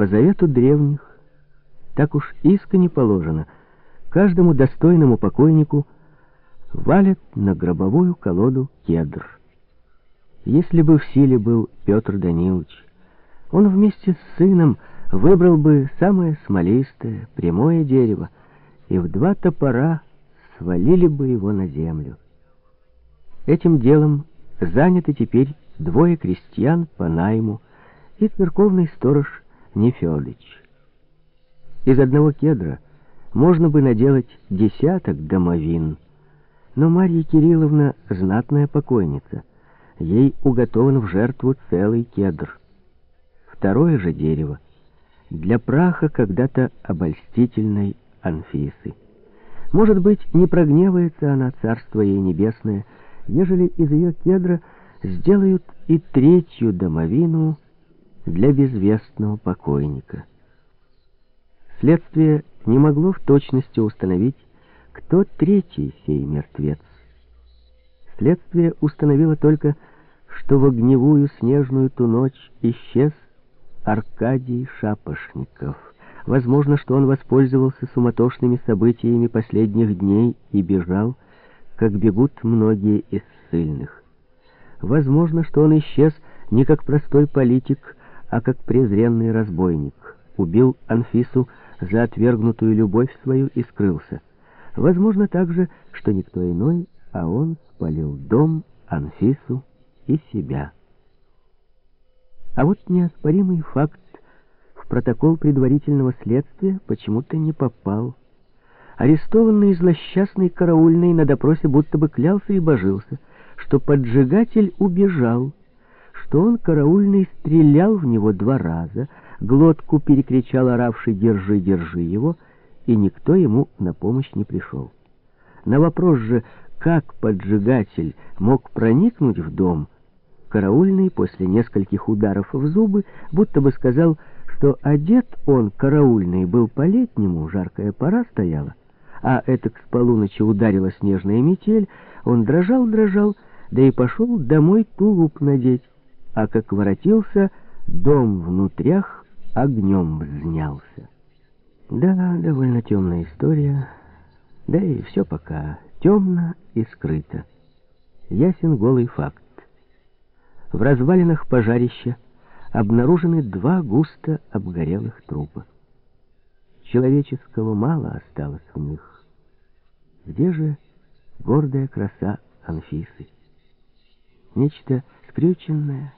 по завету древних, так уж искренне положено, каждому достойному покойнику валят на гробовую колоду кедр. Если бы в силе был Петр Данилович, он вместе с сыном выбрал бы самое смолистое, прямое дерево, и в два топора свалили бы его на землю. Этим делом заняты теперь двое крестьян по найму и церковный сторож Нефедыч. Из одного кедра можно бы наделать десяток домовин, но Марья Кирилловна знатная покойница, ей уготован в жертву целый кедр. Второе же дерево для праха когда-то обольстительной Анфисы. Может быть, не прогневается она, царство ей небесное, ежели из ее кедра сделают и третью домовину для безвестного покойника. Следствие не могло в точности установить, кто третий сей мертвец. Следствие установило только, что в огневую снежную ту ночь исчез Аркадий Шапошников. Возможно, что он воспользовался суматошными событиями последних дней и бежал, как бегут многие из ссыльных. Возможно, что он исчез не как простой политик, а как презренный разбойник. Убил Анфису за отвергнутую любовь свою и скрылся. Возможно также, что никто иной, а он спалил дом, Анфису и себя. А вот неоспоримый факт в протокол предварительного следствия почему-то не попал. Арестованный злосчастный караульный на допросе будто бы клялся и божился, что поджигатель убежал, что он, караульный, стрелял в него два раза, глотку перекричал оравший «Держи, держи его», и никто ему на помощь не пришел. На вопрос же, как поджигатель мог проникнуть в дом, караульный после нескольких ударов в зубы будто бы сказал, что одет он, караульный, был по-летнему, жаркая пора стояла, а это к полуночи ударила снежная метель, он дрожал-дрожал, да и пошел домой тулуп надеть, а как воротился, дом внутрях огнем взнялся. Да, довольно темная история, да и все пока темно и скрыто. Ясен голый факт. В развалинах пожарища обнаружены два густо обгорелых трупа. Человеческого мало осталось в них. Где же гордая краса Анфисы? Нечто скрюченное,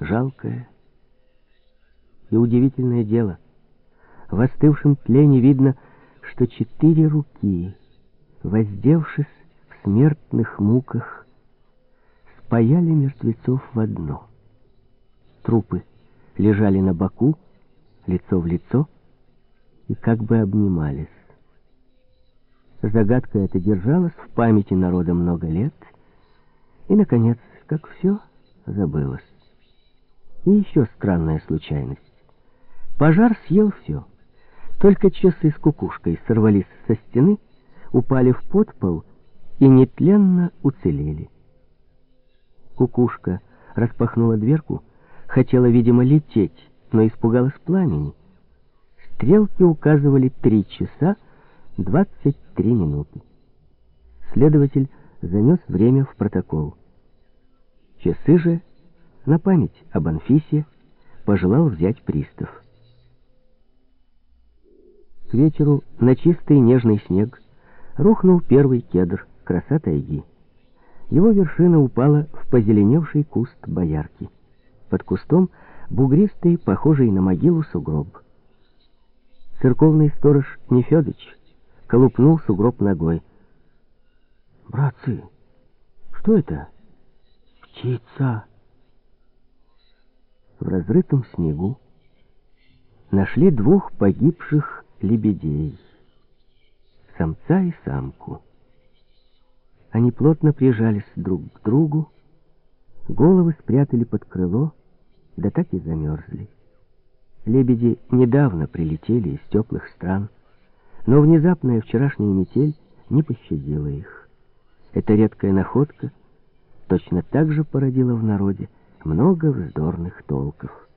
жалкое и удивительное дело. В остывшем тлене видно, что четыре руки, воздевшись в смертных муках, спаяли мертвецов в одно. Трупы лежали на боку, лицо в лицо, и как бы обнимались. Загадка эта держалась в памяти народа много лет, и, наконец, как все, забылось. И еще странная случайность. Пожар съел все. Только часы с кукушкой сорвались со стены, упали в подпол и нетленно уцелели. Кукушка распахнула дверку, хотела, видимо, лететь, но испугалась пламени. Стрелки указывали три часа, 23 минуты. Следователь занес время в протокол. Часы же на память об Анфисе пожелал взять пристав. К вечеру на чистый нежный снег рухнул первый кедр, краса тайги. Его вершина упала в позеленевший куст боярки. Под кустом бугристый, похожий на могилу сугроб. Церковный сторож Нефедыч колупнул сугроб ногой. «Братцы, что это?» «Птица!» В разрытом снегу нашли двух погибших лебедей, самца и самку. Они плотно прижались друг к другу, головы спрятали под крыло, да так и замерзли. Лебеди недавно прилетели из теплых стран, но внезапная вчерашняя метель не пощадила их. Эта редкая находка точно так же породила в народе много вздорных толков.